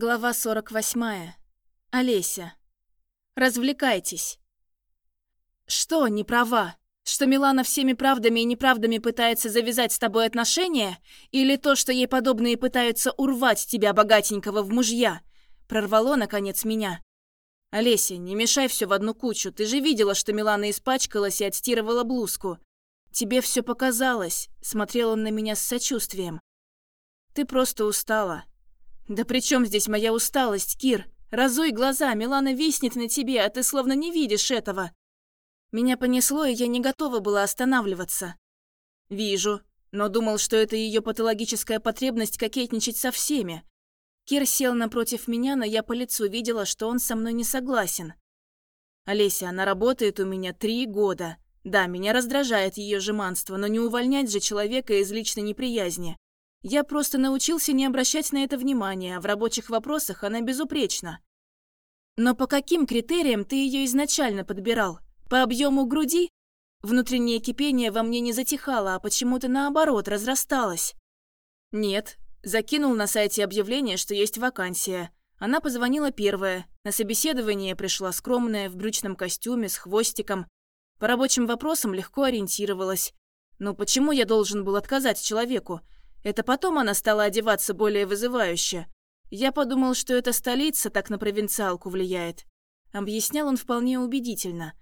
Глава 48. Олеся. Развлекайтесь. Что, не права? Что Милана всеми правдами и неправдами пытается завязать с тобой отношения? Или то, что ей подобные пытаются урвать тебя, богатенького, в мужья? Прорвало, наконец, меня. Олеся, не мешай все в одну кучу. Ты же видела, что Милана испачкалась и отстирывала блузку. Тебе все показалось. Смотрел он на меня с сочувствием. Ты просто устала. «Да при чем здесь моя усталость, Кир? Разуй глаза, Милана виснет на тебе, а ты словно не видишь этого». Меня понесло, и я не готова была останавливаться. «Вижу, но думал, что это ее патологическая потребность кокетничать со всеми». Кир сел напротив меня, но я по лицу видела, что он со мной не согласен. «Олеся, она работает у меня три года. Да, меня раздражает ее жеманство, но не увольнять же человека из личной неприязни. Я просто научился не обращать на это внимания, а в рабочих вопросах она безупречна. Но по каким критериям ты ее изначально подбирал? По объему груди? Внутреннее кипение во мне не затихало, а почему-то наоборот разрасталось. Нет. Закинул на сайте объявление, что есть вакансия. Она позвонила первая. На собеседование пришла скромная, в брючном костюме, с хвостиком. По рабочим вопросам легко ориентировалась. Но почему я должен был отказать человеку? Это потом она стала одеваться более вызывающе. Я подумал, что это столица так на провинциалку влияет. Объяснял он вполне убедительно.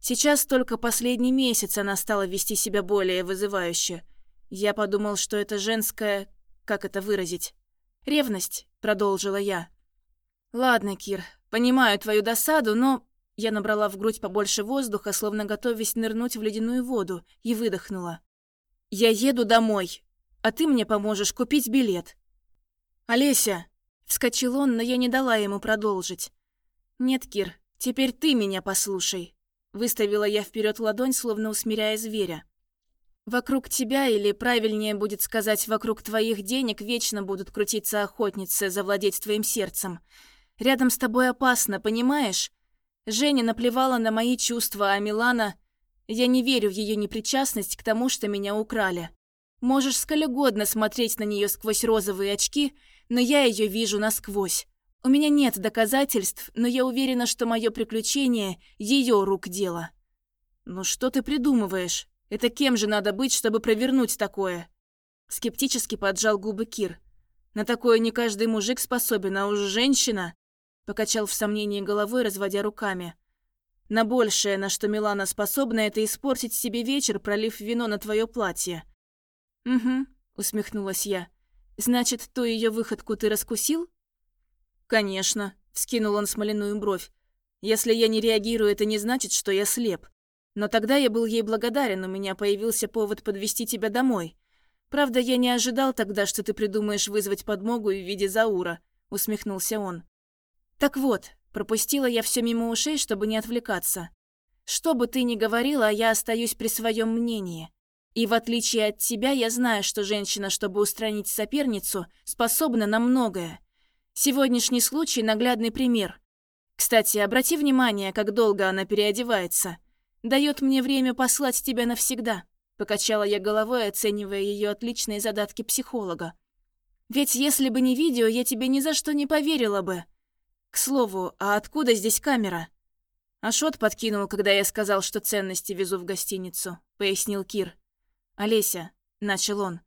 Сейчас только последний месяц она стала вести себя более вызывающе. Я подумал, что это женская... Как это выразить? «Ревность», — продолжила я. «Ладно, Кир, понимаю твою досаду, но...» Я набрала в грудь побольше воздуха, словно готовясь нырнуть в ледяную воду, и выдохнула. «Я еду домой а ты мне поможешь купить билет». «Олеся!» – вскочил он, но я не дала ему продолжить. «Нет, Кир, теперь ты меня послушай», – выставила я вперед ладонь, словно усмиряя зверя. «Вокруг тебя, или правильнее будет сказать, вокруг твоих денег вечно будут крутиться охотницы завладеть твоим сердцем. Рядом с тобой опасно, понимаешь? Женя наплевала на мои чувства, а Милана... Я не верю в ее непричастность к тому, что меня украли. Можешь сколь угодно смотреть на нее сквозь розовые очки, но я ее вижу насквозь. У меня нет доказательств, но я уверена, что мое приключение – ее рук дело. Ну что ты придумываешь? Это кем же надо быть, чтобы провернуть такое? Скептически поджал губы Кир. На такое не каждый мужик способен, а уж женщина... Покачал в сомнении головой, разводя руками. На большее, на что Милана способна, это испортить себе вечер, пролив вино на твое платье. «Угу», — усмехнулась я. «Значит, ту ее выходку ты раскусил?» «Конечно», — вскинул он смоляную бровь. «Если я не реагирую, это не значит, что я слеп. Но тогда я был ей благодарен, у меня появился повод подвести тебя домой. Правда, я не ожидал тогда, что ты придумаешь вызвать подмогу в виде Заура», — усмехнулся он. «Так вот, пропустила я все мимо ушей, чтобы не отвлекаться. Что бы ты ни говорила, я остаюсь при своем мнении. И в отличие от тебя, я знаю, что женщина, чтобы устранить соперницу, способна на многое. Сегодняшний случай – наглядный пример. Кстати, обрати внимание, как долго она переодевается. Дает мне время послать тебя навсегда. Покачала я головой, оценивая ее отличные задатки психолога. Ведь если бы не видео, я тебе ни за что не поверила бы. К слову, а откуда здесь камера? Ашот подкинул, когда я сказал, что ценности везу в гостиницу, пояснил Кир. «Олеся», — начал он.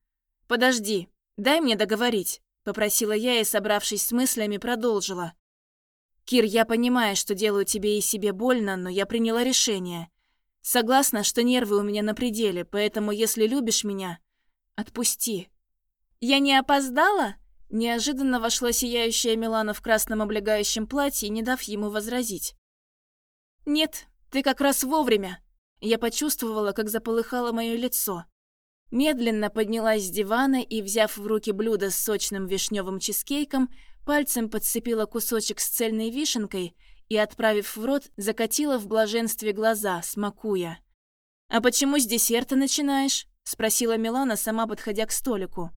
«Подожди, дай мне договорить», — попросила я и, собравшись с мыслями, продолжила. «Кир, я понимаю, что делаю тебе и себе больно, но я приняла решение. Согласна, что нервы у меня на пределе, поэтому если любишь меня, отпусти». «Я не опоздала?» Неожиданно вошла сияющая Милана в красном облегающем платье, не дав ему возразить. «Нет, ты как раз вовремя». Я почувствовала, как заполыхало мое лицо. Медленно поднялась с дивана и, взяв в руки блюдо с сочным вишневым чизкейком, пальцем подцепила кусочек с цельной вишенкой и, отправив в рот, закатила в блаженстве глаза, смакуя. «А почему с десерта начинаешь?» – спросила Милана, сама подходя к столику.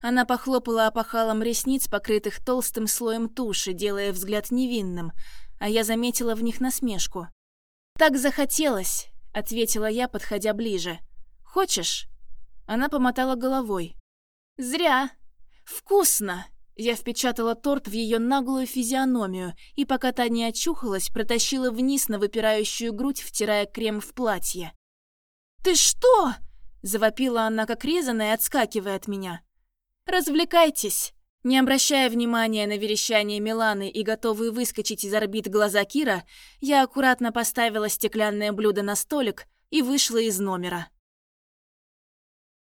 Она похлопала опахалом ресниц, покрытых толстым слоем туши, делая взгляд невинным, а я заметила в них насмешку. «Так захотелось», — ответила я, подходя ближе. «Хочешь?» Она помотала головой. «Зря. Вкусно. Я впечатала торт в ее наглую физиономию и, пока та не очухалась, протащила вниз на выпирающую грудь, втирая крем в платье. «Ты что?» – завопила она, как резаная, отскакивая от меня. «Развлекайтесь!» Не обращая внимания на верещание Миланы и готовые выскочить из орбит глаза Кира, я аккуратно поставила стеклянное блюдо на столик и вышла из номера.